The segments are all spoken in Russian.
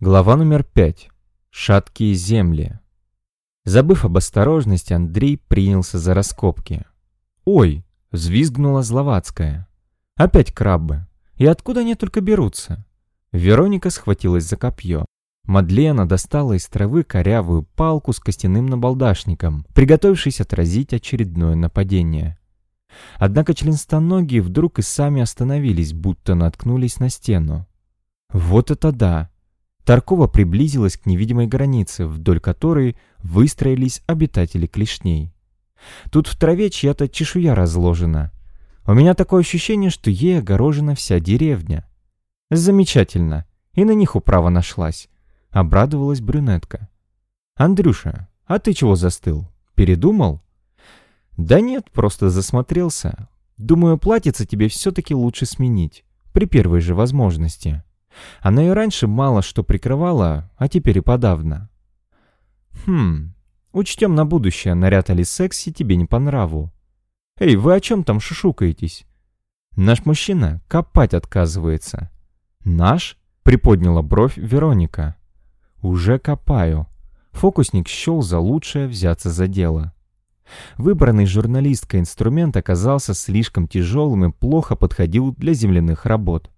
Глава номер пять. Шаткие земли. Забыв об осторожности, Андрей принялся за раскопки. «Ой!» — взвизгнула Зловацкая. «Опять крабы. И откуда они только берутся?» Вероника схватилась за копье. Мадлена достала из травы корявую палку с костяным набалдашником, приготовившись отразить очередное нападение. Однако членстоногие вдруг и сами остановились, будто наткнулись на стену. «Вот это да!» Таркова приблизилась к невидимой границе, вдоль которой выстроились обитатели клешней. Тут в траве чья-то чешуя разложена. У меня такое ощущение, что ей огорожена вся деревня. Замечательно. И на них управа нашлась. Обрадовалась брюнетка. «Андрюша, а ты чего застыл? Передумал?» «Да нет, просто засмотрелся. Думаю, платьице тебе все-таки лучше сменить. При первой же возможности». Она и раньше мало что прикрывала, а теперь и подавно. Хм, учтем на будущее, наряд Али секси тебе не по нраву. Эй, вы о чем там шушукаетесь? Наш мужчина копать отказывается. Наш? Приподняла бровь Вероника. Уже копаю. Фокусник счел за лучшее взяться за дело. Выбранный журналисткой инструмент оказался слишком тяжелым и плохо подходил для земляных работ.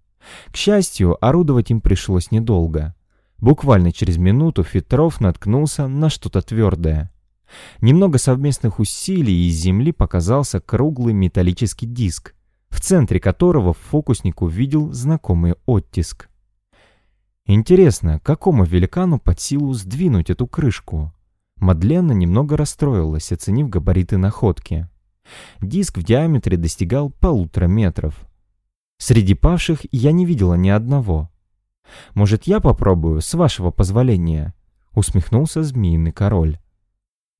К счастью, орудовать им пришлось недолго. Буквально через минуту Фетров наткнулся на что-то твердое. Немного совместных усилий, из земли показался круглый металлический диск, в центре которого фокусник увидел знакомый оттиск. Интересно, какому великану под силу сдвинуть эту крышку? Мадлена немного расстроилась, оценив габариты находки. Диск в диаметре достигал полутора метров. Среди павших я не видела ни одного. «Может, я попробую, с вашего позволения?» — усмехнулся змеиный король.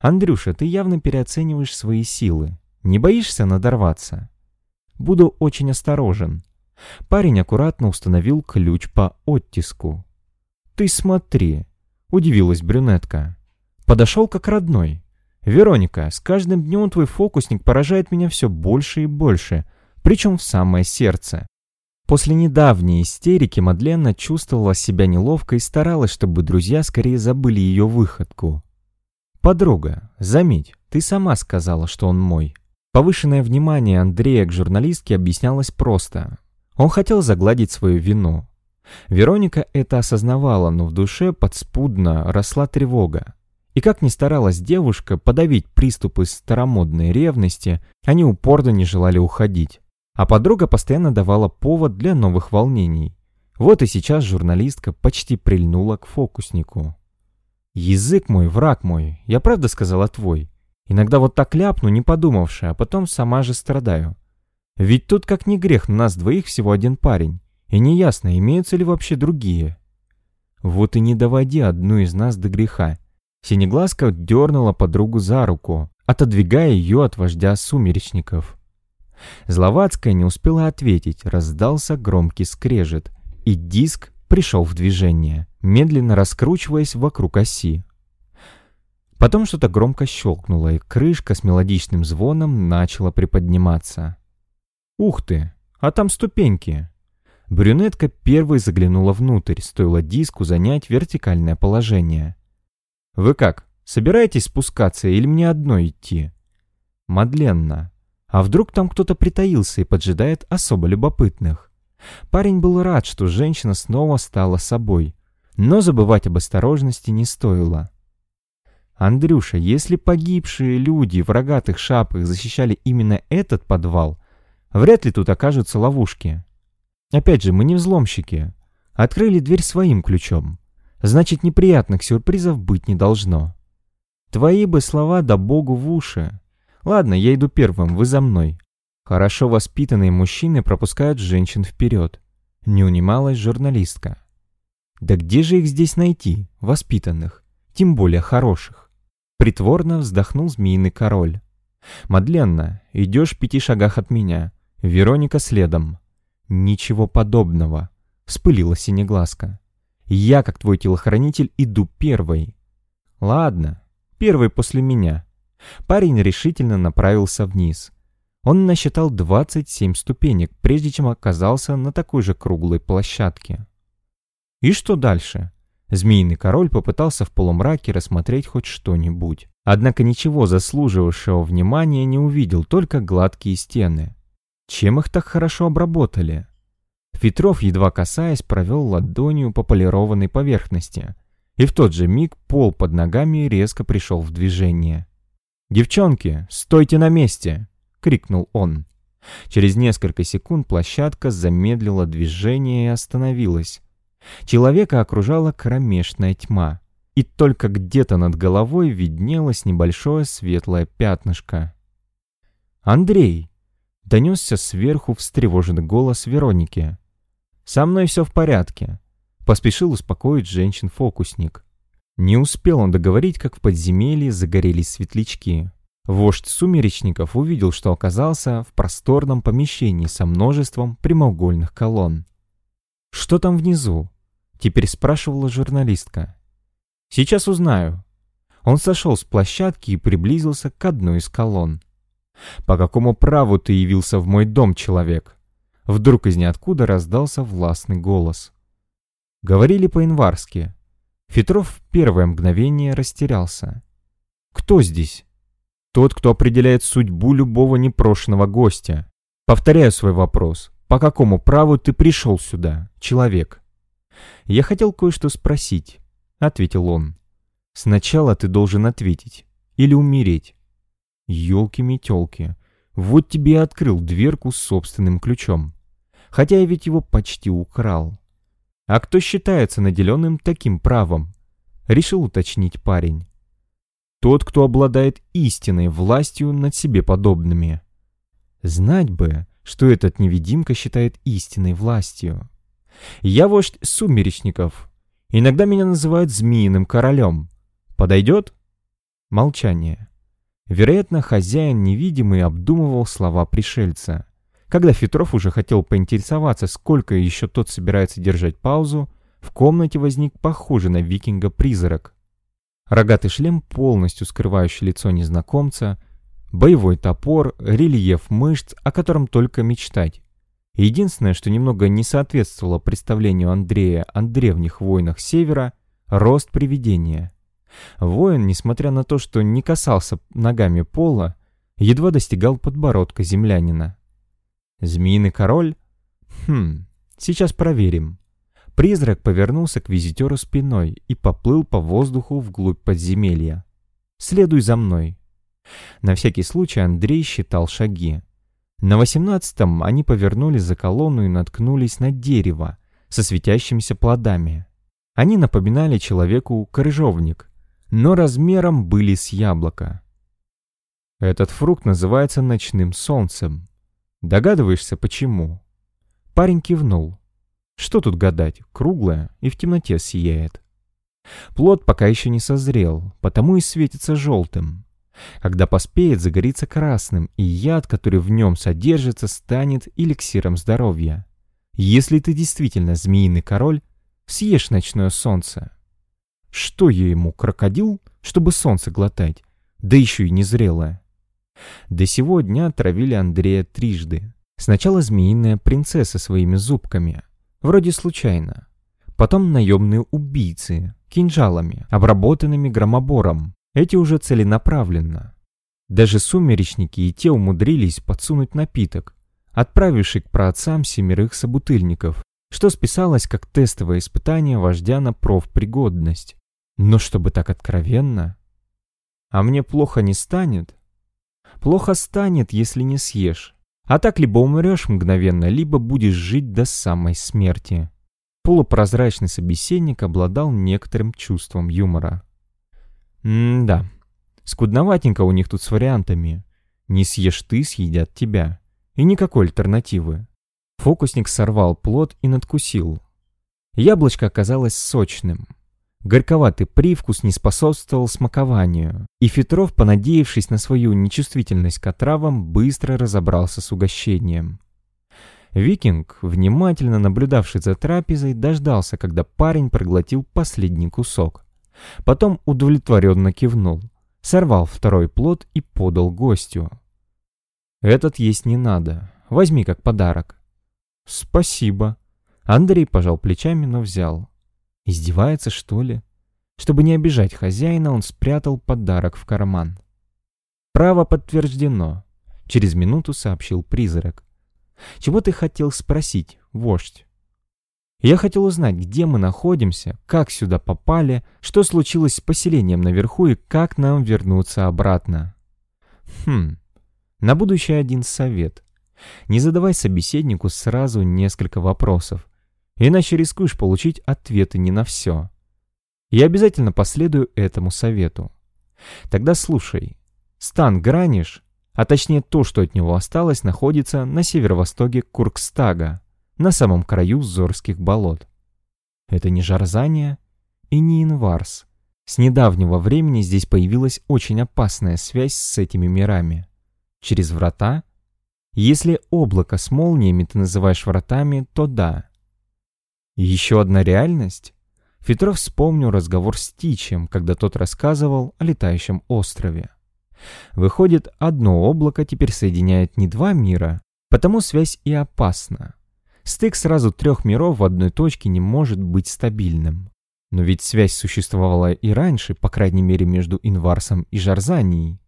«Андрюша, ты явно переоцениваешь свои силы. Не боишься надорваться?» «Буду очень осторожен». Парень аккуратно установил ключ по оттиску. «Ты смотри!» — удивилась брюнетка. «Подошел как родной. Вероника, с каждым днем твой фокусник поражает меня все больше и больше, причем в самое сердце. После недавней истерики Мадлена чувствовала себя неловко и старалась, чтобы друзья скорее забыли ее выходку. «Подруга, заметь, ты сама сказала, что он мой». Повышенное внимание Андрея к журналистке объяснялось просто. Он хотел загладить свою вину. Вероника это осознавала, но в душе подспудно росла тревога. И как ни старалась девушка подавить приступы старомодной ревности, они упорно не желали уходить. А подруга постоянно давала повод для новых волнений. Вот и сейчас журналистка почти прильнула к фокуснику. «Язык мой, враг мой, я правда сказала твой. Иногда вот так ляпну, не подумавши, а потом сама же страдаю. Ведь тут как не грех, на нас двоих всего один парень, и неясно, имеются ли вообще другие. Вот и не доводи одну из нас до греха». Синеглазка дернула подругу за руку, отодвигая ее от вождя сумеречников. Зловацкая не успела ответить, раздался громкий скрежет, и диск пришел в движение, медленно раскручиваясь вокруг оси. Потом что-то громко щелкнуло, и крышка с мелодичным звоном начала приподниматься. «Ух ты! А там ступеньки!» Брюнетка первой заглянула внутрь, стоило диску занять вертикальное положение. «Вы как, собираетесь спускаться или мне одной идти?» «Мадленна, а вдруг там кто-то притаился и поджидает особо любопытных? Парень был рад, что женщина снова стала собой, но забывать об осторожности не стоило. «Андрюша, если погибшие люди в рогатых шапках защищали именно этот подвал, вряд ли тут окажутся ловушки. Опять же, мы не взломщики. Открыли дверь своим ключом. Значит, неприятных сюрпризов быть не должно. Твои бы слова да богу в уши. Ладно, я иду первым, вы за мной. Хорошо воспитанные мужчины пропускают женщин вперед. Не унималась журналистка. Да где же их здесь найти, воспитанных, тем более хороших? Притворно вздохнул змеиный король. «Мадленна, идешь в пяти шагах от меня. Вероника следом». «Ничего подобного», — вспылила синеглазка. «Я, как твой телохранитель, иду первой». «Ладно, первый после меня», Парень решительно направился вниз. Он насчитал 27 ступенек, прежде чем оказался на такой же круглой площадке. И что дальше? Змеиный король попытался в полумраке рассмотреть хоть что-нибудь. Однако ничего заслуживавшего внимания не увидел, только гладкие стены. Чем их так хорошо обработали? Фетров, едва касаясь, провел ладонью по полированной поверхности. И в тот же миг пол под ногами резко пришел в движение. «Девчонки, стойте на месте!» — крикнул он. Через несколько секунд площадка замедлила движение и остановилась. Человека окружала кромешная тьма, и только где-то над головой виднелось небольшое светлое пятнышко. «Андрей!» — донесся сверху встревоженный голос Вероники. «Со мной все в порядке», — поспешил успокоить женщин-фокусник. Не успел он договорить, как в подземелье загорелись светлячки. Вождь сумеречников увидел, что оказался в просторном помещении со множеством прямоугольных колонн. «Что там внизу?» — теперь спрашивала журналистка. «Сейчас узнаю». Он сошел с площадки и приблизился к одной из колонн. «По какому праву ты явился в мой дом, человек?» Вдруг из ниоткуда раздался властный голос. Говорили по-инварски. Фетров в первое мгновение растерялся. «Кто здесь?» «Тот, кто определяет судьбу любого непрошенного гостя. Повторяю свой вопрос. По какому праву ты пришел сюда, человек?» «Я хотел кое-что спросить», — ответил он. «Сначала ты должен ответить. Или умереть». «Елки-метелки. Вот тебе и открыл дверку с собственным ключом хотя я ведь его почти украл. А кто считается наделенным таким правом? Решил уточнить парень. Тот, кто обладает истинной властью над себе подобными. Знать бы, что этот невидимка считает истинной властью. Я вождь сумеречников. Иногда меня называют змеиным королем. Подойдет? Молчание. Вероятно, хозяин невидимый обдумывал слова пришельца. Когда Фетров уже хотел поинтересоваться, сколько еще тот собирается держать паузу, в комнате возник похожий на викинга призрак. Рогатый шлем, полностью скрывающий лицо незнакомца, боевой топор, рельеф мышц, о котором только мечтать. Единственное, что немного не соответствовало представлению Андрея о древних войнах Севера – рост привидения. Воин, несмотря на то, что не касался ногами пола, едва достигал подбородка землянина. Змеиный король? Хм, сейчас проверим. Призрак повернулся к визитеру спиной и поплыл по воздуху вглубь подземелья. «Следуй за мной». На всякий случай Андрей считал шаги. На восемнадцатом они повернули за колонну и наткнулись на дерево со светящимися плодами. Они напоминали человеку крыжовник, но размером были с яблоко. Этот фрукт называется ночным солнцем. Догадываешься, почему?» Парень кивнул. «Что тут гадать? Круглая и в темноте сияет». Плод пока еще не созрел, потому и светится желтым. Когда поспеет, загорится красным, и яд, который в нем содержится, станет эликсиром здоровья. Если ты действительно змеиный король, съешь ночное солнце. Что я ему, крокодил, чтобы солнце глотать? Да еще и незрелое. До сего дня травили Андрея трижды. Сначала змеиная принцесса своими зубками, вроде случайно. Потом наемные убийцы, кинжалами, обработанными громобором. Эти уже целенаправленно. Даже сумеречники и те умудрились подсунуть напиток, отправивший к праотцам семерых собутыльников, что списалось как тестовое испытание вождя на профпригодность. Но чтобы так откровенно... А мне плохо не станет? Плохо станет, если не съешь. А так либо умрешь мгновенно, либо будешь жить до самой смерти. Полупрозрачный собеседник обладал некоторым чувством юмора. М-да, скудноватенько у них тут с вариантами. Не съешь ты, съедят тебя. И никакой альтернативы. Фокусник сорвал плод и надкусил. Яблочко оказалось сочным. Горьковатый привкус не способствовал смакованию, и Фетров, понадеявшись на свою нечувствительность к отравам, быстро разобрался с угощением. Викинг, внимательно наблюдавший за трапезой, дождался, когда парень проглотил последний кусок. Потом удовлетворенно кивнул, сорвал второй плод и подал гостю. «Этот есть не надо. Возьми как подарок». «Спасибо». Андрей пожал плечами, но взял. Издевается, что ли? Чтобы не обижать хозяина, он спрятал подарок в карман. «Право подтверждено», — через минуту сообщил призрак. «Чего ты хотел спросить, вождь?» «Я хотел узнать, где мы находимся, как сюда попали, что случилось с поселением наверху и как нам вернуться обратно». «Хм, на будущее один совет. Не задавай собеседнику сразу несколько вопросов, иначе рискуешь получить ответы не на все. Я обязательно последую этому совету. Тогда слушай. Стан Граниш, а точнее то, что от него осталось, находится на северо-востоке Куркстага, на самом краю Зорских болот. Это не Жарзания и не Инварс. С недавнего времени здесь появилась очень опасная связь с этими мирами. Через врата? Если облако с молниями ты называешь вратами, то да. Еще одна реальность? Фетров вспомнил разговор с Тичем, когда тот рассказывал о летающем острове. Выходит, одно облако теперь соединяет не два мира, потому связь и опасна. Стык сразу трех миров в одной точке не может быть стабильным. Но ведь связь существовала и раньше, по крайней мере между Инварсом и Жарзанией.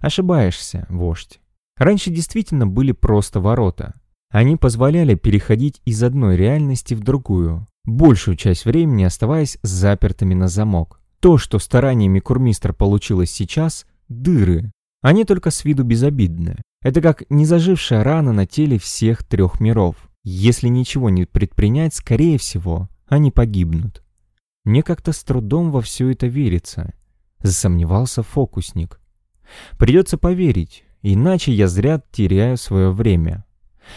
Ошибаешься, вождь. Раньше действительно были просто ворота. Они позволяли переходить из одной реальности в другую, большую часть времени оставаясь запертыми на замок. То, что стараниями курмистра получилось сейчас, дыры. Они только с виду безобидны. Это как незажившая рана на теле всех трех миров. Если ничего не предпринять, скорее всего, они погибнут. Мне как-то с трудом во все это верится. Засомневался фокусник. Придется поверить, иначе я зря теряю свое время.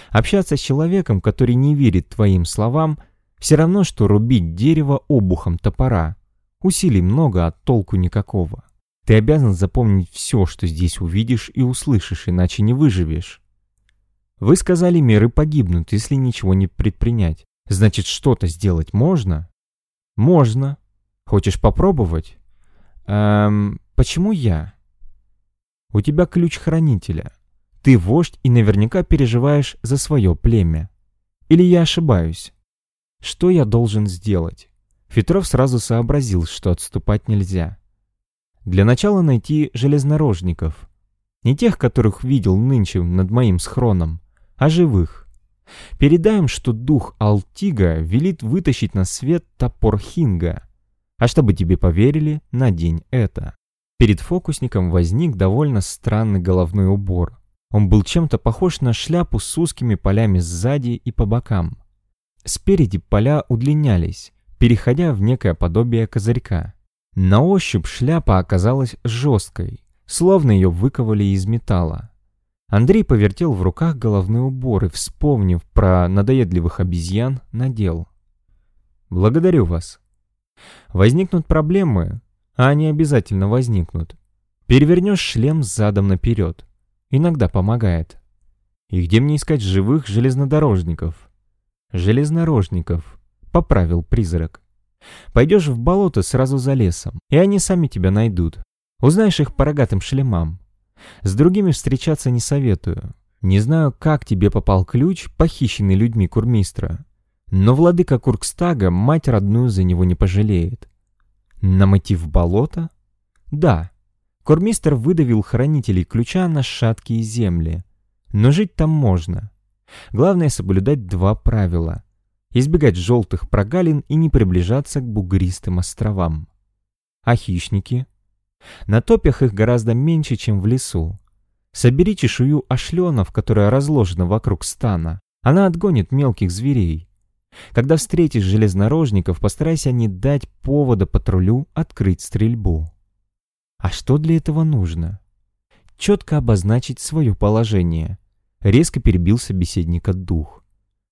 Общаться с человеком, который не верит твоим словам, все равно, что рубить дерево обухом топора. Усилий много, а толку никакого. Ты обязан запомнить все, что здесь увидишь и услышишь, иначе не выживешь. Вы сказали, миры погибнут, если ничего не предпринять. Значит, что-то сделать можно? Можно. Хочешь попробовать? Эм, почему я? У тебя ключ хранителя. Ты вождь и наверняка переживаешь за свое племя. Или я ошибаюсь? Что я должен сделать? Фетров сразу сообразил, что отступать нельзя. Для начала найти железнорожников. Не тех, которых видел нынче над моим схроном, а живых. Передаем, что дух Алтига велит вытащить на свет топор Хинга. А чтобы тебе поверили, надень это. Перед фокусником возник довольно странный головной убор. Он был чем-то похож на шляпу с узкими полями сзади и по бокам. Спереди поля удлинялись, переходя в некое подобие козырька. На ощупь шляпа оказалась жесткой, словно ее выковали из металла. Андрей повертел в руках головной убор и, вспомнив про надоедливых обезьян, надел. «Благодарю вас. Возникнут проблемы, а они обязательно возникнут. Перевернешь шлем задом наперед. Иногда помогает. И где мне искать живых железнодорожников?» «Железнорожников», — поправил призрак. «Пойдешь в болото сразу за лесом, и они сами тебя найдут. Узнаешь их по рогатым шлемам. С другими встречаться не советую. Не знаю, как тебе попал ключ, похищенный людьми Курмистра, но владыка Куркстага мать родную за него не пожалеет. На мотив болота? Да. Курмистр выдавил хранителей ключа на шаткие земли. Но жить там можно. Главное соблюдать два правила. Избегать желтых прогалин и не приближаться к бугристым островам. А хищники? На топях их гораздо меньше, чем в лесу. Собери чешую ошленов, которая разложена вокруг стана. Она отгонит мелких зверей. Когда встретишь железнорожников, постарайся не дать повода патрулю открыть стрельбу. А что для этого нужно? Четко обозначить свое положение. Резко перебил собеседника дух.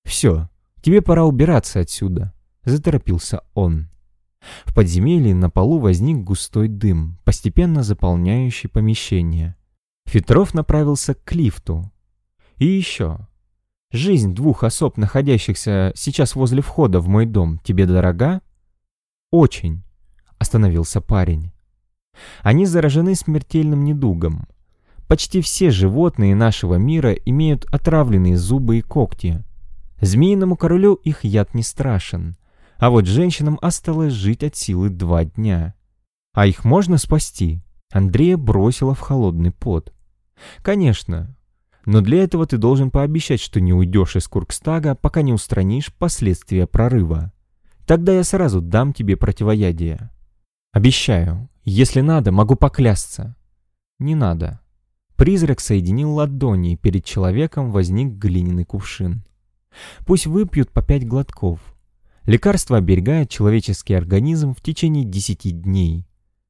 «Все, тебе пора убираться отсюда», — заторопился он. В подземелье на полу возник густой дым, постепенно заполняющий помещение. Фетров направился к лифту. И еще. Жизнь двух особ, находящихся сейчас возле входа в мой дом, тебе дорога? Очень, остановился парень. Они заражены смертельным недугом. Почти все животные нашего мира имеют отравленные зубы и когти. Змеиному королю их яд не страшен, А вот женщинам осталось жить от силы два дня. А их можно спасти? Андрея бросила в холодный пот. Конечно. Но для этого ты должен пообещать, что не уйдешь из Куркстага, пока не устранишь последствия прорыва. Тогда я сразу дам тебе противоядие. Обещаю. Если надо, могу поклясться. Не надо. Призрак соединил ладони, и перед человеком возник глиняный кувшин. Пусть выпьют по пять глотков. Лекарство оберегает человеческий организм в течение 10 дней.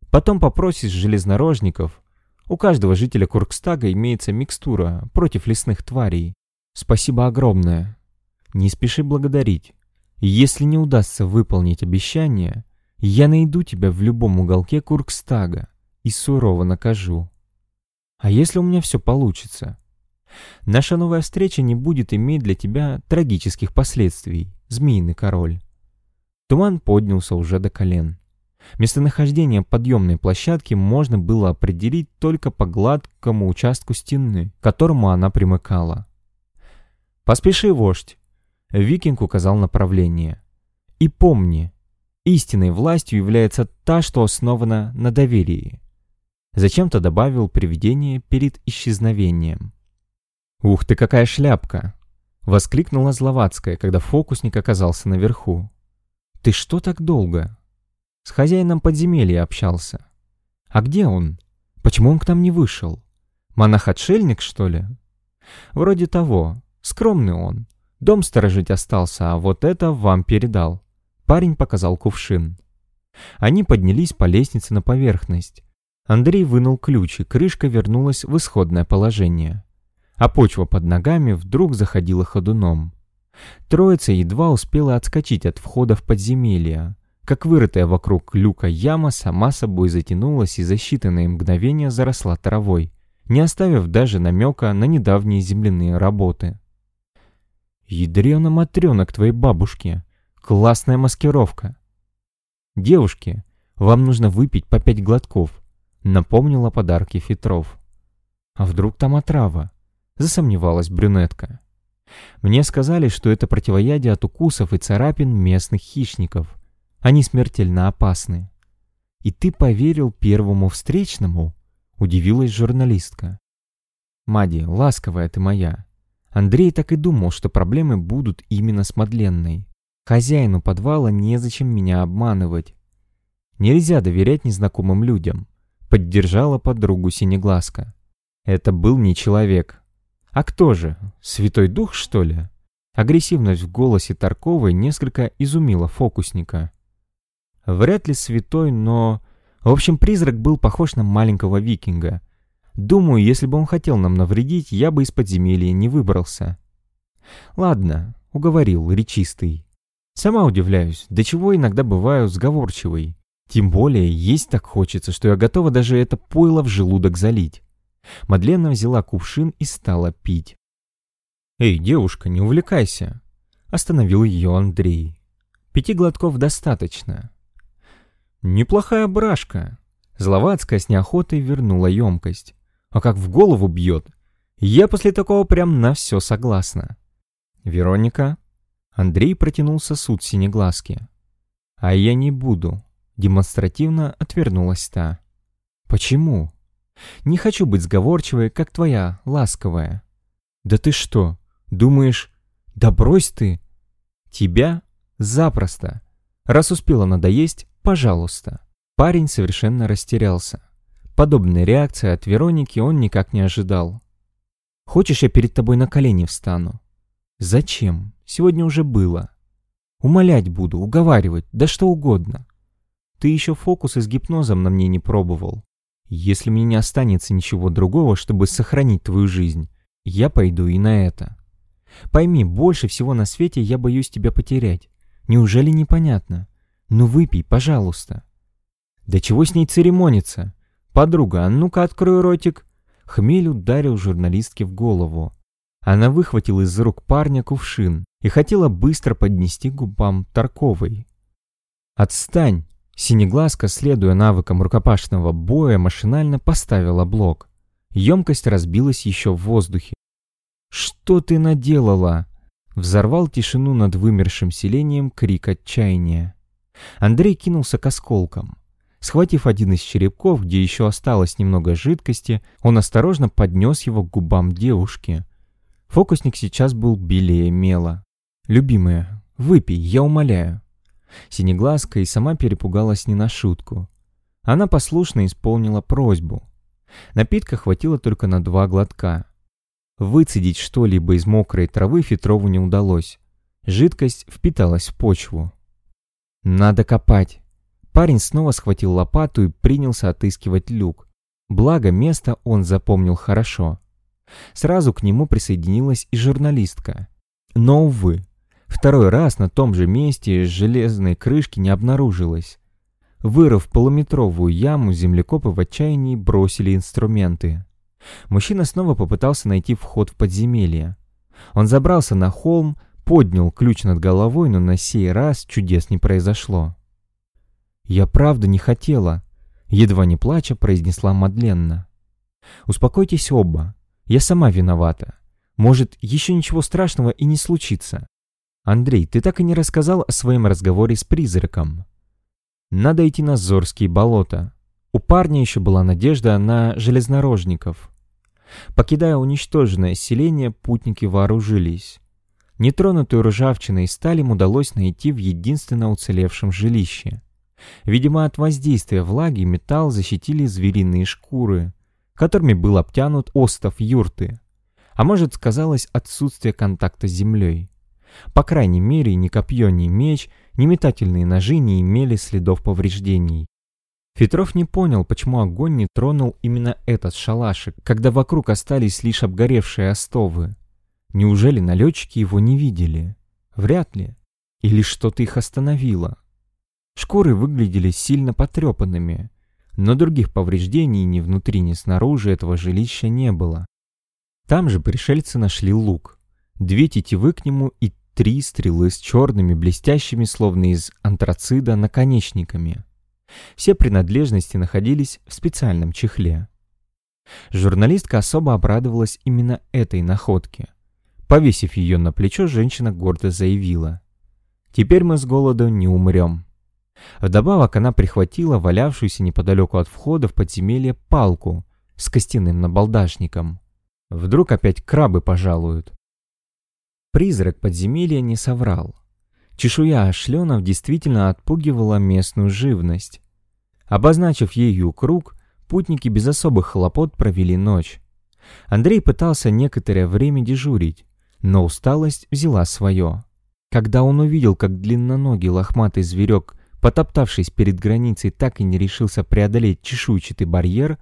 Потом попросишь железнорожников. У каждого жителя Куркстага имеется микстура против лесных тварей. Спасибо огромное. Не спеши благодарить. Если не удастся выполнить обещание, я найду тебя в любом уголке Куркстага и сурово накажу. А если у меня все получится? Наша новая встреча не будет иметь для тебя трагических последствий, змеиный король. Туман поднялся уже до колен. Местонахождение подъемной площадки можно было определить только по гладкому участку стены, к которому она примыкала. «Поспеши, вождь!» Викинг указал направление. «И помни, истинной властью является та, что основана на доверии». Зачем-то добавил привидение перед исчезновением. «Ух ты, какая шляпка!» — воскликнула Зловацкая, когда фокусник оказался наверху. «Ты что так долго?» «С хозяином подземелья общался». «А где он? Почему он к нам не вышел? Монах-отшельник, что ли?» «Вроде того. Скромный он. Дом сторожить остался, а вот это вам передал». Парень показал кувшин. Они поднялись по лестнице на поверхность. Андрей вынул ключ, и крышка вернулась в исходное положение а почва под ногами вдруг заходила ходуном. Троица едва успела отскочить от входа в подземелье, как вырытая вокруг люка яма сама собой затянулась и за считанные мгновения заросла травой, не оставив даже намека на недавние земляные работы. «Ядрена-матрена к твоей бабушке! Классная маскировка!» «Девушки, вам нужно выпить по пять глотков», — напомнила подарки Фетров. «А вдруг там отрава?» засомневалась брюнетка. Мне сказали, что это противоядие от укусов и царапин местных хищников. Они смертельно опасны. И ты поверил первому встречному? Удивилась журналистка. Мади, ласковая ты моя. Андрей так и думал, что проблемы будут именно с Мадленной. Хозяину подвала незачем меня обманывать. Нельзя доверять незнакомым людям. Поддержала подругу Синеглазка. Это был не человек, «А кто же? Святой Дух, что ли?» Агрессивность в голосе Тарковой несколько изумила фокусника. Вряд ли святой, но... В общем, призрак был похож на маленького викинга. Думаю, если бы он хотел нам навредить, я бы из подземелья не выбрался. Ладно, уговорил, речистый. Сама удивляюсь, до чего иногда бываю сговорчивой. Тем более, есть так хочется, что я готова даже это пойло в желудок залить. Мадлена взяла кувшин и стала пить. «Эй, девушка, не увлекайся!» Остановил ее Андрей. «Пяти глотков достаточно». «Неплохая брашка!» Зловацкая с неохотой вернула емкость. «А как в голову бьет! Я после такого прям на все согласна!» «Вероника?» Андрей протянул сосуд синеглазки. «А я не буду», — демонстративно отвернулась та. «Почему?» Не хочу быть сговорчивой, как твоя, ласковая. Да ты что, думаешь, да брось ты. Тебя? Запросто. Раз успела надоесть, пожалуйста. Парень совершенно растерялся. Подобной реакции от Вероники он никак не ожидал. «Хочешь, я перед тобой на колени встану?» «Зачем? Сегодня уже было. Умолять буду, уговаривать, да что угодно. Ты еще фокусы с гипнозом на мне не пробовал. Если мне не останется ничего другого, чтобы сохранить твою жизнь, я пойду и на это. Пойми, больше всего на свете я боюсь тебя потерять. Неужели непонятно? Ну выпей, пожалуйста. Да чего с ней церемониться? Подруга, а ну-ка открой ротик. Хмель ударил журналистке в голову. Она выхватила из рук парня кувшин и хотела быстро поднести губам Тарковой. «Отстань!» Синеглазка, следуя навыкам рукопашного боя, машинально поставила блок. Емкость разбилась еще в воздухе. «Что ты наделала?» взорвал тишину над вымершим селением крик отчаяния. Андрей кинулся к осколкам. Схватив один из черепков, где еще осталось немного жидкости, он осторожно поднес его к губам девушки. Фокусник сейчас был белее мела. «Любимая, выпей, я умоляю». Синеглазка и сама перепугалась не на шутку. Она послушно исполнила просьбу. Напитка хватило только на два глотка. Выцедить что-либо из мокрой травы Фетрову не удалось. Жидкость впиталась в почву. «Надо копать!» Парень снова схватил лопату и принялся отыскивать люк. Благо, место он запомнил хорошо. Сразу к нему присоединилась и журналистка. Но, увы, второй раз на том же месте железной крышки не обнаружилось. Вырыв полуметровую яму, землекопы в отчаянии бросили инструменты. Мужчина снова попытался найти вход в подземелье. Он забрался на холм, поднял ключ над головой, но на сей раз чудес не произошло. «Я правда не хотела», — едва не плача произнесла Мадленна. «Успокойтесь оба. Я сама виновата. Может, еще ничего страшного и не случится. Андрей, ты так и не рассказал о своем разговоре с призраком. Надо идти на Зорские болота. У парня еще была надежда на железнорожников. Покидая уничтоженное селение, путники вооружились. Нетронутую ржавчиной сталь им удалось найти в единственно уцелевшем жилище. Видимо, от воздействия влаги металл защитили звериные шкуры, которыми был обтянут остов юрты. А может, сказалось отсутствие контакта с землей. По крайней мере, ни копье, ни меч, ни метательные ножи не имели следов повреждений. Фетров не понял, почему огонь не тронул именно этот шалашик, когда вокруг остались лишь обгоревшие остовы. Неужели налетчики его не видели? Вряд ли. Или что-то их остановило. Шкуры выглядели сильно потрепанными, но других повреждений ни внутри, ни снаружи этого жилища не было. Там же пришельцы нашли лук, две тетивы к нему и три стрелы с черными, блестящими, словно из антрацида, наконечниками. Все принадлежности находились в специальном чехле. Журналистка особо обрадовалась именно этой находке. Повесив ее на плечо, женщина гордо заявила. «Теперь мы с голоду не умрем». Вдобавок она прихватила валявшуюся неподалеку от входа в подземелье палку с костяным набалдашником. Вдруг опять крабы пожалуют. Призрак подземелья не соврал. Чешуя ошленов действительно отпугивала местную живность. Обозначив ею круг, путники без особых хлопот провели ночь. Андрей пытался некоторое время дежурить, но усталость взяла свое. Когда он увидел, как длинноногий лохматый зверек Потоптавшись перед границей, так и не решился преодолеть чешуйчатый барьер,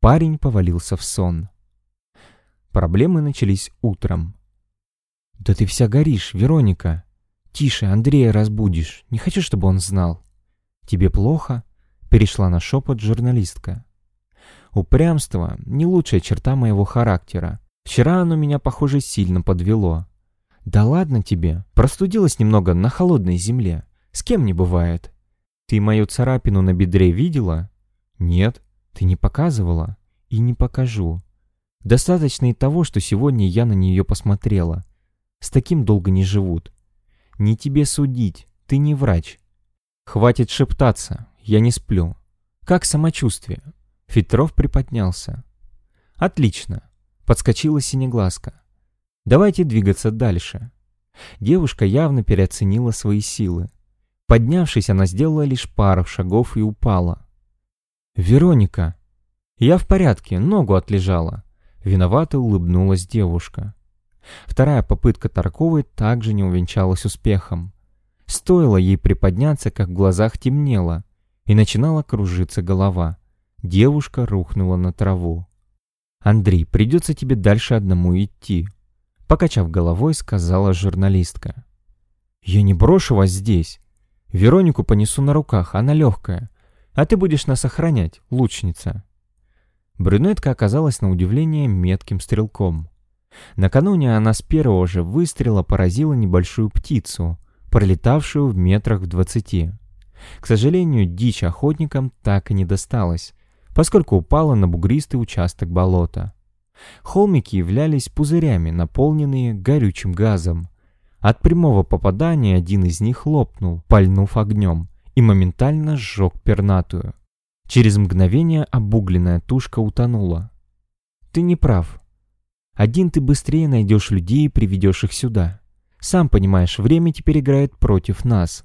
парень повалился в сон. Проблемы начались утром. «Да ты вся горишь, Вероника! Тише, Андрея разбудишь, не хочу, чтобы он знал». «Тебе плохо?» — перешла на шепот журналистка. «Упрямство — не лучшая черта моего характера. Вчера оно меня, похоже, сильно подвело. Да ладно тебе, простудилась немного на холодной земле. С кем не бывает?» «Ты мою царапину на бедре видела?» «Нет, ты не показывала?» «И не покажу. Достаточно и того, что сегодня я на нее посмотрела. С таким долго не живут. Не тебе судить, ты не врач. Хватит шептаться, я не сплю. Как самочувствие?» Фетров приподнялся. «Отлично!» — подскочила синеглазка. «Давайте двигаться дальше». Девушка явно переоценила свои силы. Поднявшись, она сделала лишь пару шагов и упала. «Вероника!» «Я в порядке, ногу отлежала». Виновато улыбнулась девушка. Вторая попытка Тарковой также не увенчалась успехом. Стоило ей приподняться, как в глазах темнело, и начинала кружиться голова. Девушка рухнула на траву. «Андрей, придется тебе дальше одному идти», — покачав головой, сказала журналистка. «Я не брошу вас здесь. Веронику понесу на руках, она легкая. А ты будешь нас охранять, лучница». Брюнетка оказалась на удивление метким стрелком. Накануне она с первого же выстрела поразила небольшую птицу, пролетавшую в метрах в двадцати. К сожалению, дичь охотникам так и не досталась, поскольку упала на бугристый участок болота. Холмики являлись пузырями, наполненные горючим газом, От прямого попадания один из них лопнул, пальнув огнем, и моментально сжег пернатую. Через мгновение обугленная тушка утонула. Ты не прав. Один ты быстрее найдешь людей и приведешь их сюда. Сам понимаешь, время теперь играет против нас.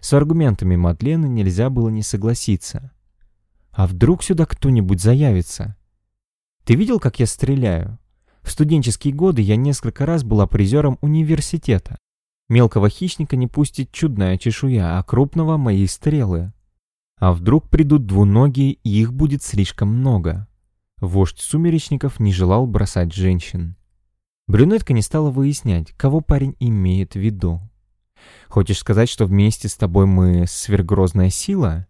С аргументами Мадлены нельзя было не согласиться. А вдруг сюда кто-нибудь заявится? Ты видел, как я стреляю? В студенческие годы я несколько раз была призером университета. Мелкого хищника не пустит чудная чешуя, а крупного — мои стрелы. А вдруг придут двуногие, и их будет слишком много. Вождь сумеречников не желал бросать женщин. Брюнетка не стала выяснять, кого парень имеет в виду. «Хочешь сказать, что вместе с тобой мы сверхгрозная сила?»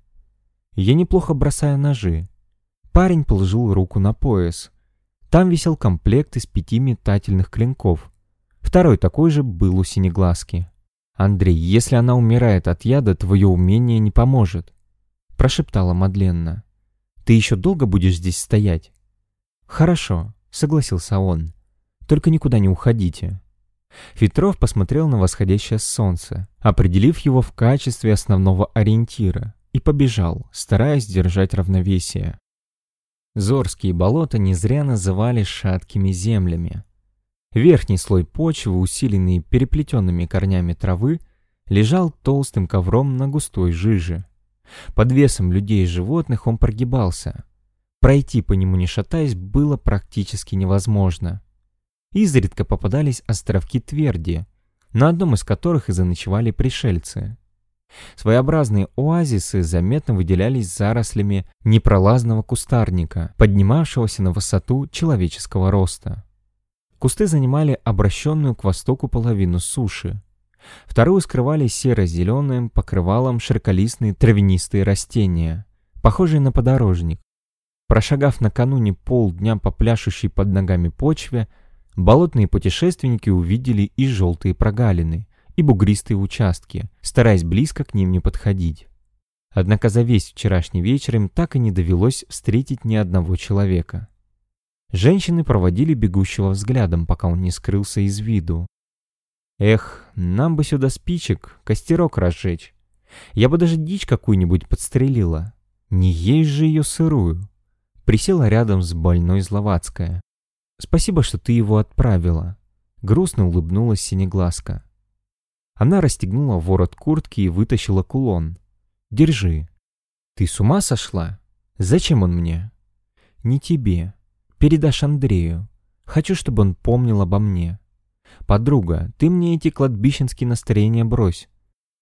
Я неплохо бросаю ножи. Парень положил руку на пояс. Там висел комплект из пяти метательных клинков. Второй такой же был у синеглазки. «Андрей, если она умирает от яда, твое умение не поможет», — прошептала Мадленна. «Ты еще долго будешь здесь стоять?» «Хорошо», — согласился он. «Только никуда не уходите». Фитров посмотрел на восходящее солнце, определив его в качестве основного ориентира, и побежал, стараясь держать равновесие. Зорские болота не зря называли шаткими землями. Верхний слой почвы, усиленный переплетенными корнями травы, лежал толстым ковром на густой жиже. Под весом людей и животных он прогибался. Пройти по нему не шатаясь было практически невозможно. Изредка попадались островки тверди, на одном из которых и заночевали пришельцы. Своеобразные оазисы заметно выделялись зарослями непролазного кустарника, поднимавшегося на высоту человеческого роста. Кусты занимали обращенную к востоку половину суши. Вторую скрывали серо-зеленым покрывалом широколистные травянистые растения, похожие на подорожник. Прошагав накануне полдня по пляшущей под ногами почве, болотные путешественники увидели и желтые прогалины, и бугристые участки, стараясь близко к ним не подходить. Однако за весь вчерашний вечер им так и не довелось встретить ни одного человека. Женщины проводили бегущего взглядом, пока он не скрылся из виду. Эх, нам бы сюда спичек, костерок разжечь. Я бы даже дичь какую-нибудь подстрелила. Не есть же ее сырую. Присела рядом с больной Зловацкая. Спасибо, что ты его отправила. Грустно улыбнулась Синеглазка. Она расстегнула ворот куртки и вытащила кулон. «Держи». «Ты с ума сошла? Зачем он мне?» «Не тебе. Передашь Андрею. Хочу, чтобы он помнил обо мне. Подруга, ты мне эти кладбищенские настроения брось.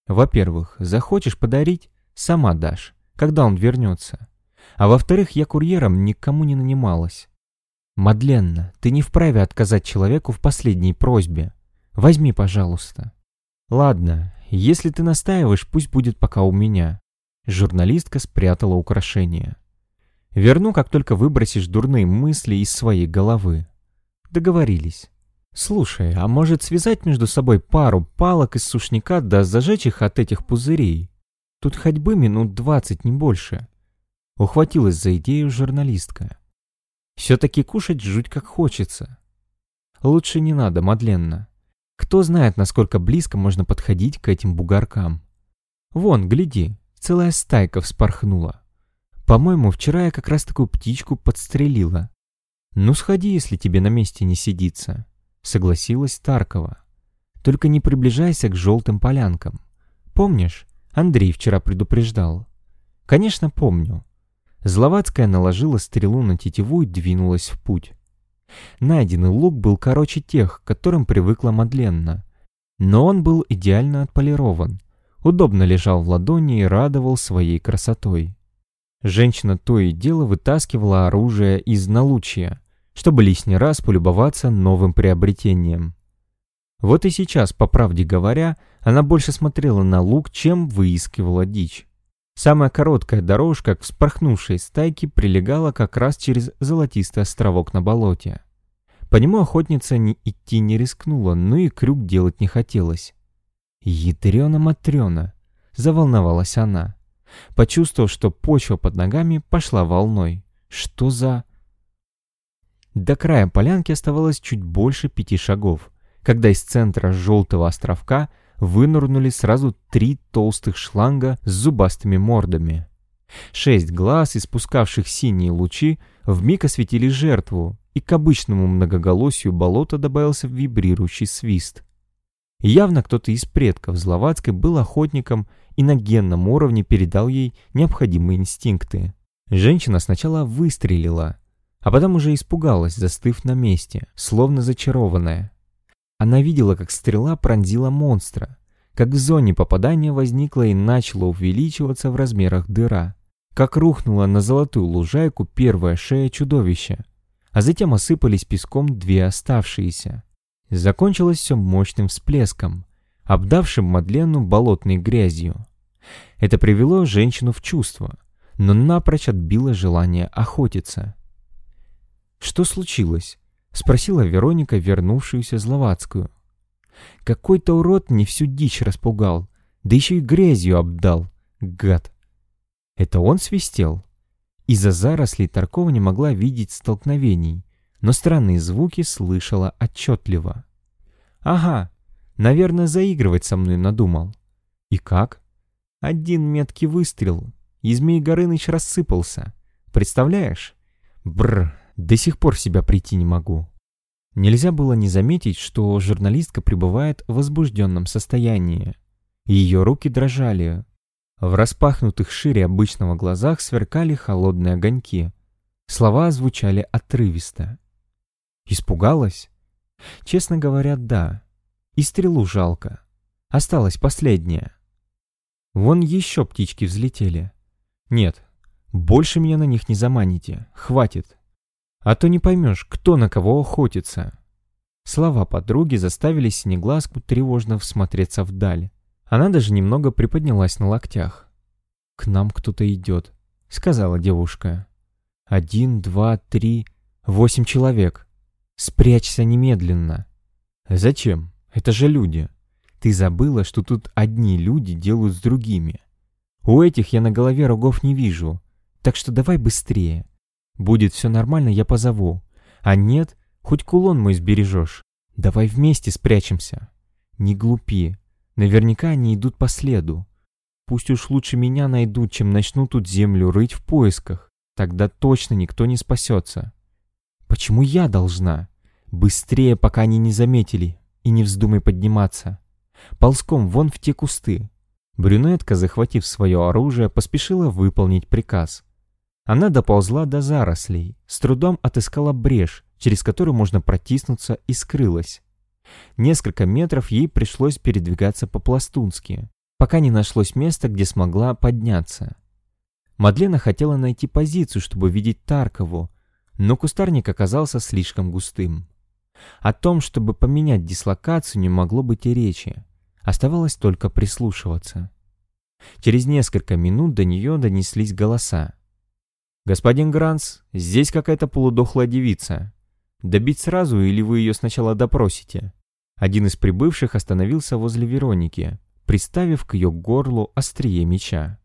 Во-первых, захочешь подарить — сама дашь, когда он вернется. А во-вторых, я курьером никому не нанималась. Мадленна, ты не вправе отказать человеку в последней просьбе. Возьми, пожалуйста. «Ладно, если ты настаиваешь, пусть будет пока у меня». Журналистка спрятала украшение. «Верну, как только выбросишь дурные мысли из своей головы». Договорились. «Слушай, а может связать между собой пару палок из сушняка да зажечь их от этих пузырей? Тут ходьбы минут двадцать, не больше». Ухватилась за идею журналистка. «Все-таки кушать жуть как хочется». «Лучше не надо, Мадленна. Кто знает, насколько близко можно подходить к этим бугоркам. Вон, гляди, целая стайка вспорхнула. По-моему, вчера я как раз такую птичку подстрелила. Ну сходи, если тебе на месте не сидится, согласилась Таркова. Только не приближайся к желтым полянкам. Помнишь, Андрей вчера предупреждал? Конечно, помню. Зловацкая наложила стрелу на тетиву и двинулась в путь. Найденный лук был короче тех, к которым привыкла Мадленна. Но он был идеально отполирован, удобно лежал в ладони и радовал своей красотой. Женщина то и дело вытаскивала оружие из налучья, чтобы лишний раз полюбоваться новым приобретением. Вот и сейчас, по правде говоря, она больше смотрела на лук, чем выискивала дичь. Самая короткая дорожка к вспорхнувшей стайке прилегала как раз через золотистый островок на болоте. По нему охотница не идти не рискнула, но и крюк делать не хотелось. «Ядрена-матрена!» — заволновалась она. Почувствовав, что почва под ногами пошла волной. «Что за...» До края полянки оставалось чуть больше пяти шагов, когда из центра желтого островка вынырнули сразу три толстых шланга с зубастыми мордами. Шесть глаз, испускавших синие лучи, вмиг осветили жертву, и к обычному многоголосию болота добавился вибрирующий свист. Явно кто-то из предков Зловацкой был охотником и на генном уровне передал ей необходимые инстинкты. Женщина сначала выстрелила, а потом уже испугалась, застыв на месте, словно зачарованная. Она видела, как стрела пронзила монстра, как в зоне попадания возникла и начала увеличиваться в размерах дыра, как рухнула на золотую лужайку первая шея чудовища, а затем осыпались песком две оставшиеся. Закончилось все мощным всплеском, обдавшим Мадлену болотной грязью. Это привело женщину в чувство, но напрочь отбило желание охотиться. «Что случилось?» — спросила Вероника, вернувшуюся Зловацкую. «Какой-то урод мне всю дичь распугал, да еще и грязью обдал, гад!» Это он свистел? Из-за зарослей Таркова не могла видеть столкновений, но странные звуки слышала отчетливо. «Ага, наверное, заигрывать со мной надумал». «И как?» «Один меткий выстрел, и Змей Горыныч рассыпался. Представляешь?» «Бррр, до сих пор в себя прийти не могу». Нельзя было не заметить, что журналистка пребывает в возбужденном состоянии. Ее руки дрожали. В распахнутых шире обычного глазах сверкали холодные огоньки. Слова звучали отрывисто. Испугалась? Честно говоря, да. И стрелу жалко. Осталась последняя. Вон еще птички взлетели. Нет, больше меня на них не заманите. Хватит. А то не поймешь, кто на кого охотится. Слова подруги заставили Синеглазку тревожно всмотреться вдаль. Она даже немного приподнялась на локтях. «К нам кто-то идет», — сказала девушка. «Один, два, три, восемь человек. Спрячься немедленно». «Зачем? Это же люди. Ты забыла, что тут одни люди делают с другими. У этих я на голове рогов не вижу, так что давай быстрее. Будет все нормально, я позову. А нет, хоть кулон мой сбережешь. Давай вместе спрячемся. Не глупи. Наверняка они идут по следу. Пусть уж лучше меня найдут, чем начнут тут землю рыть в поисках. Тогда точно никто не спасется. Почему я должна? Быстрее, пока они не заметили. И не вздумай подниматься. Ползком вон в те кусты. Брюнетка, захватив свое оружие, поспешила выполнить приказ. Она доползла до зарослей, с трудом отыскала брешь, через которую можно протиснуться, и скрылась. Несколько метров ей пришлось передвигаться по-пластунски, пока не нашлось места, где смогла подняться. Мадлена хотела найти позицию, чтобы видеть Таркову, но кустарник оказался слишком густым. О том, чтобы поменять дислокацию, не могло быть и речи. Оставалось только прислушиваться. Через несколько минут до нее донеслись голоса. «Господин Гранс, здесь какая-то полудохлая девица. Добить сразу или вы ее сначала допросите?» Один из прибывших остановился возле Вероники, приставив к ее горлу острие меча.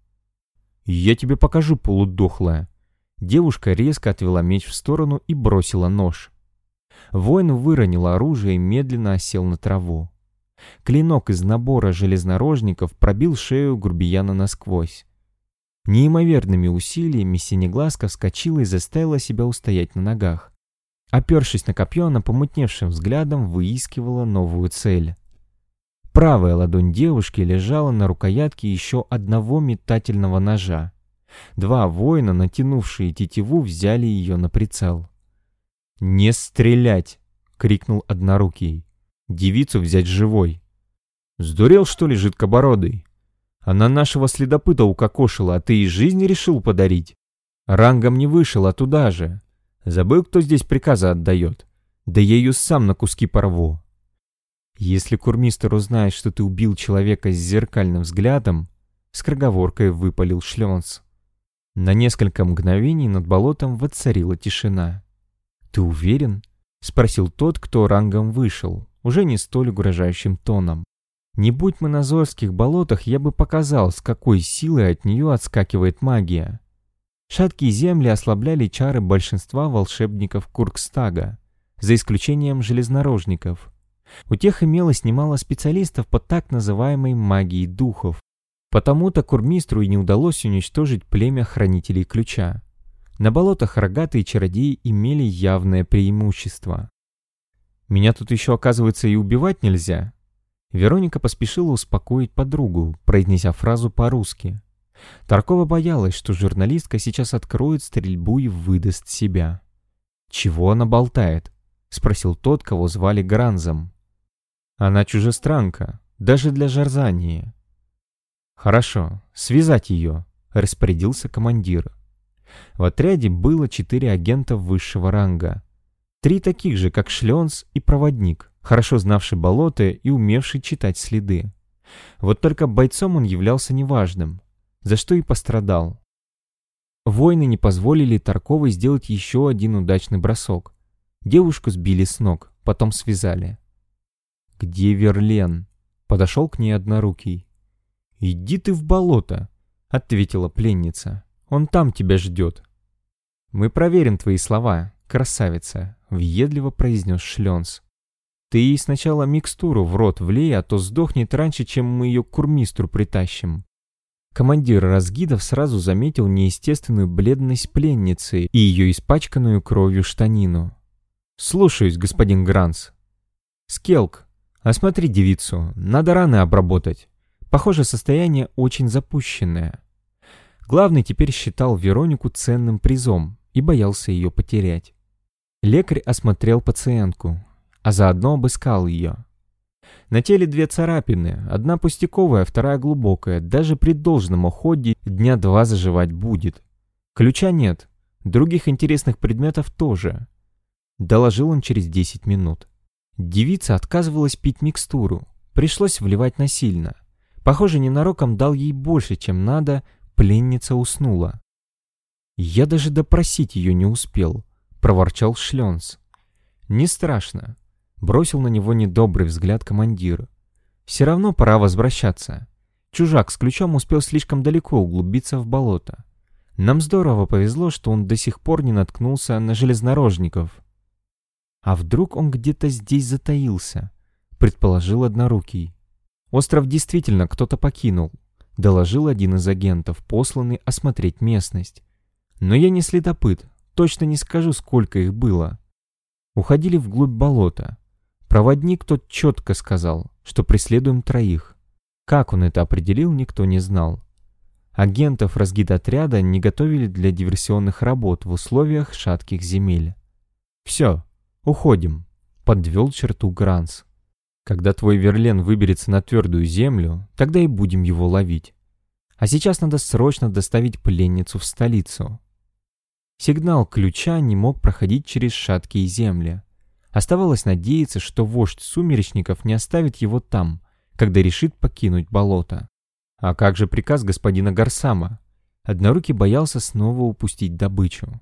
«Я тебе покажу, полудохлая!» Девушка резко отвела меч в сторону и бросила нож. Воин выронил оружие и медленно осел на траву. Клинок из набора железнорожников пробил шею грубияна насквозь. Неимоверными усилиями Синеглазка вскочила и заставила себя устоять на ногах. Опершись на копье, она помутневшим взглядом выискивала новую цель. Правая ладонь девушки лежала на рукоятке еще одного метательного ножа. Два воина, натянувшие тетиву, взяли ее на прицел. «Не стрелять!» — крикнул однорукий. «Девицу взять живой!» «Сдурел, что ли, жидкобородый?» Она нашего следопыта укокошила, а ты и жизнь решил подарить. Рангом не вышел, а туда же. Забыл, кто здесь приказы отдает. Да я ее сам на куски порву. Если курмистер узнает, что ты убил человека с зеркальным взглядом, с кроговоркой выпалил Шленс. На несколько мгновений над болотом воцарила тишина. «Ты уверен?» — спросил тот, кто рангом вышел, уже не столь угрожающим тоном. Не будь мы на Зорских болотах, я бы показал, с какой силой от нее отскакивает магия. Шаткие земли ослабляли чары большинства волшебников Куркстага, за исключением железнорожников. У тех имелось немало специалистов по так называемой магии духов. Потому-то Курмистру и не удалось уничтожить племя хранителей ключа. На болотах рогатые чародеи имели явное преимущество. «Меня тут еще, оказывается, и убивать нельзя?» Вероника поспешила успокоить подругу, произнеся фразу по-русски. Таркова боялась, что журналистка сейчас откроет стрельбу и выдаст себя. «Чего она болтает?» — спросил тот, кого звали Гранзом. «Она чужестранка, даже для Жарзании». «Хорошо, связать ее», — распорядился командир. В отряде было четыре агента высшего ранга. Три таких же, как Шленс и проводник, хорошо знавший болота и умевший читать следы. Вот только бойцом он являлся неважным, за что и пострадал. Воины не позволили Тарковой сделать еще один удачный бросок. Девушку сбили с ног, потом связали. «Где Верлен?» — подошел к ней однорукий. «Иди ты в болото», — ответила пленница. «Он там тебя ждет». «Мы проверим твои слова, красавица», — въедливо произнес Шленс. «Ты ей сначала микстуру в рот влей, а то сдохнет раньше, чем мы ее к курмистру притащим». Командир разгидов сразу заметил неестественную бледность пленницы и ее испачканную кровью штанину. «Слушаюсь, господин Гранс». «Скелк, осмотри девицу, надо раны обработать. Похоже, состояние очень запущенное. Главный теперь считал Веронику ценным призом и боялся ее потерять. Лекарь осмотрел пациентку, а заодно обыскал ее. На теле две царапины, одна пустяковая, вторая глубокая. Даже при должном уходе дня два заживать будет. Ключа нет, других интересных предметов тоже. Доложил он через 10 минут. Девица отказывалась пить микстуру, пришлось вливать насильно. Похоже, ненароком дал ей больше, чем надо, пленница уснула. «Я даже допросить ее не успел», — проворчал Шленс. «Не страшно», — бросил на него недобрый взгляд командир. «Все равно пора возвращаться. Чужак с ключом успел слишком далеко углубиться в болото. Нам здорово повезло, что он до сих пор не наткнулся на железнорожников». «А вдруг он где-то здесь затаился?» — предположил Однорукий. Остров действительно кто-то покинул, доложил один из агентов, посланный осмотреть местность. Но я не следопыт, точно не скажу, сколько их было. Уходили вглубь болота. Проводник тот четко сказал, что преследуем троих. Как он это определил, никто не знал. Агентов разгидотряда не готовили для диверсионных работ в условиях шатких земель. «Все, уходим», — подвел черту Гранс. Когда твой Верлен выберется на твердую землю, тогда и будем его ловить. А сейчас надо срочно доставить пленницу в столицу. Сигнал ключа не мог проходить через шаткие земли. Оставалось надеяться, что вождь сумеречников не оставит его там, когда решит покинуть болото. А как же приказ господина Гарсама? Однорукий боялся снова упустить добычу.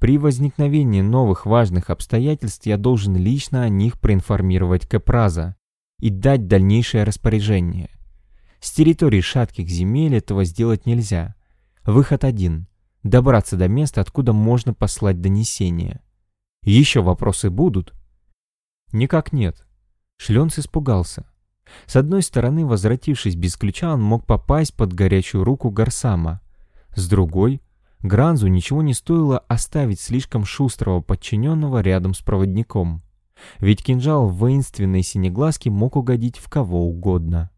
При возникновении новых важных обстоятельств я должен лично о них проинформировать Кэпраза и дать дальнейшее распоряжение. С территории шатких земель этого сделать нельзя. Выход один – добраться до места, откуда можно послать донесение. Еще вопросы будут? Никак нет. Шленц испугался. С одной стороны, возвратившись без ключа, он мог попасть под горячую руку Гарсама. С другой – Гранзу ничего не стоило оставить слишком шустрого подчиненного рядом с проводником. Ведь кинжал воинственной синеглазке мог угодить в кого угодно.